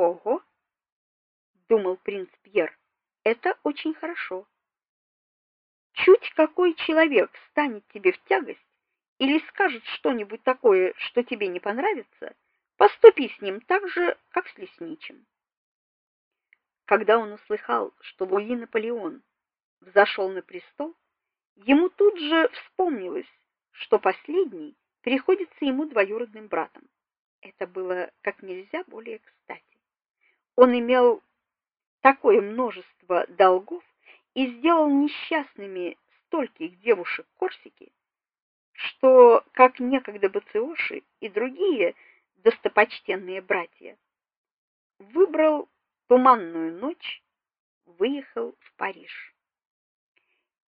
Ого, думал принц Пьер. Это очень хорошо. Чуть какой человек станет тебе в тягость или скажет что-нибудь такое, что тебе не понравится, поступи с ним так же, как с лесничим. Когда он услыхал, что Луи Наполеон взошел на престол, ему тут же вспомнилось, что последний приходится ему двоюродным братом. Это было как нельзя более кстати. Он имел такое множество долгов и сделал несчастными стольких девушек Корсики, что, как некогда Бациоши и другие достопочтенные братья, выбрал туманную ночь, выехал в Париж.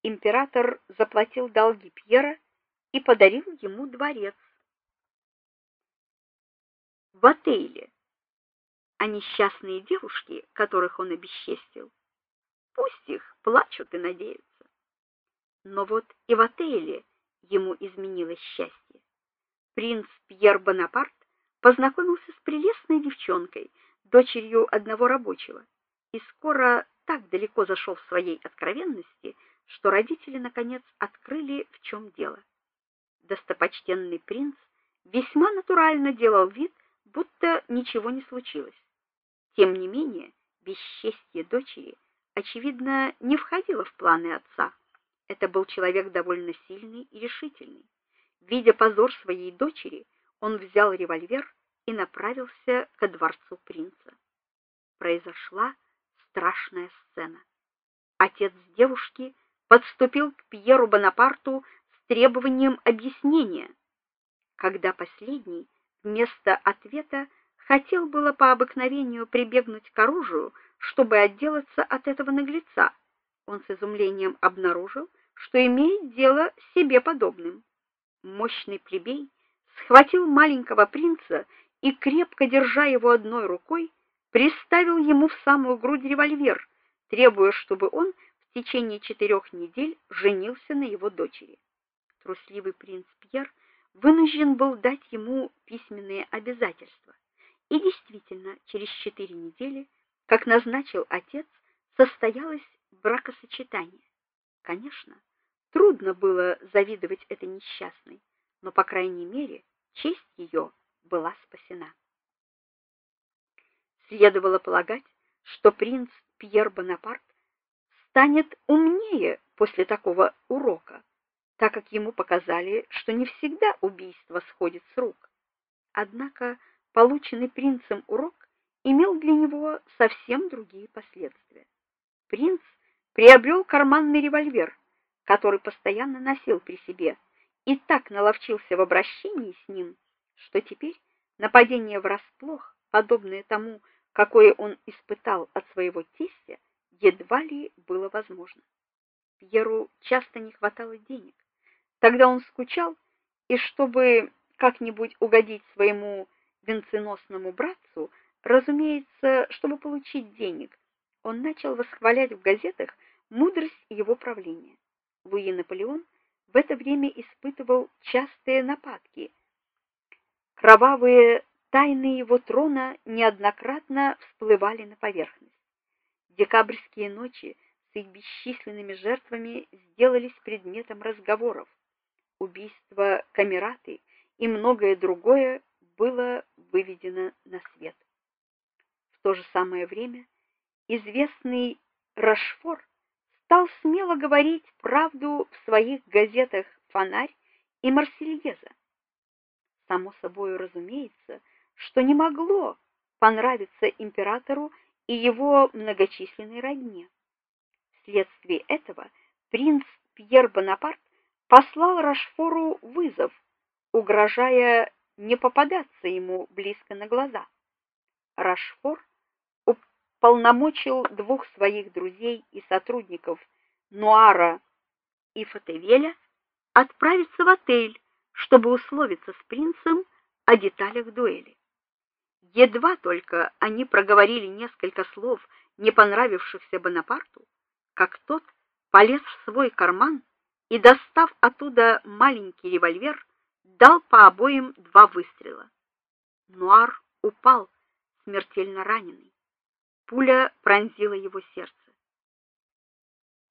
Император заплатил долги Пьера и подарил ему дворец. В отеле а несчастные девушки, которых он обесчестил, пусть их плачут и надеются. Но вот и в отеле ему изменилось счастье. Принц Пьер Бонапарт познакомился с прелестной девчонкой, дочерью одного рабочего, и скоро так далеко зашел в своей откровенности, что родители наконец открыли, в чем дело. Достопочтенный принц весьма натурально делал вид, будто ничего не случилось. Тем не менее, бесчестье дочери очевидно не входило в планы отца. Это был человек довольно сильный и решительный. Видя позор своей дочери, он взял револьвер и направился ко дворцу принца. Произошла страшная сцена. Отец девушки подступил к Пьеру Бонапарту с требованием объяснения. Когда последний вместо ответа хотел было по обыкновению прибегнуть к оружию, чтобы отделаться от этого наглеца. Он с изумлением обнаружил, что имеет дело с себе подобным. Мощный плебей схватил маленького принца и крепко держа его одной рукой, приставил ему в самую грудь револьвер, требуя, чтобы он в течение четырех недель женился на его дочери. Трусливый принц Пьер вынужден был дать ему письменные обязательства. И действительно, через четыре недели, как назначил отец, состоялось бракосочетание. Конечно, трудно было завидовать этой несчастной, но по крайней мере, честь ее была спасена. Следовало полагать, что принц Пьер Бонапарт станет умнее после такого урока, так как ему показали, что не всегда убийство сходит с рук. Однако полученный принцем урок имел для него совсем другие последствия. Принц приобрел карманный револьвер, который постоянно носил при себе, и так наловчился в обращении с ним, что теперь нападение врасплох, подобное тому, какое он испытал от своего тестя, едва ли было возможно. Пьеру часто не хватало денег. Тогда он скучал, и чтобы как-нибудь угодить своему венценосному братцу, разумеется, чтобы получить денег, он начал восхвалять в газетах мудрость его правления. Луи Наполеон в это время испытывал частые нападки. Кровавые тайны его трона неоднократно всплывали на поверхность. Декабрьские ночи с их бесчисленными жертвами сделались предметом разговоров. Убийство Камераты и многое другое было выведено на свет. В то же самое время известный Рашфор стал смело говорить правду в своих газетах Фонарь и Марсельеза. Само собой разумеется, что не могло понравиться императору и его многочисленной родне. Вследствие этого принц Пьер Бонапарт послал Рашфору вызов, угрожая не попадаться ему близко на глаза. Рашфор уполномочил двух своих друзей и сотрудников Нуара и Фатевеля отправиться в отель, чтобы условиться с принцем о деталях дуэли. Едва только они проговорили несколько слов, не понравившихся Бонапарту, как тот полез в свой карман и, достав оттуда маленький револьвер, дал по обоим два выстрела. Нуар упал смертельно раненый. Пуля пронзила его сердце.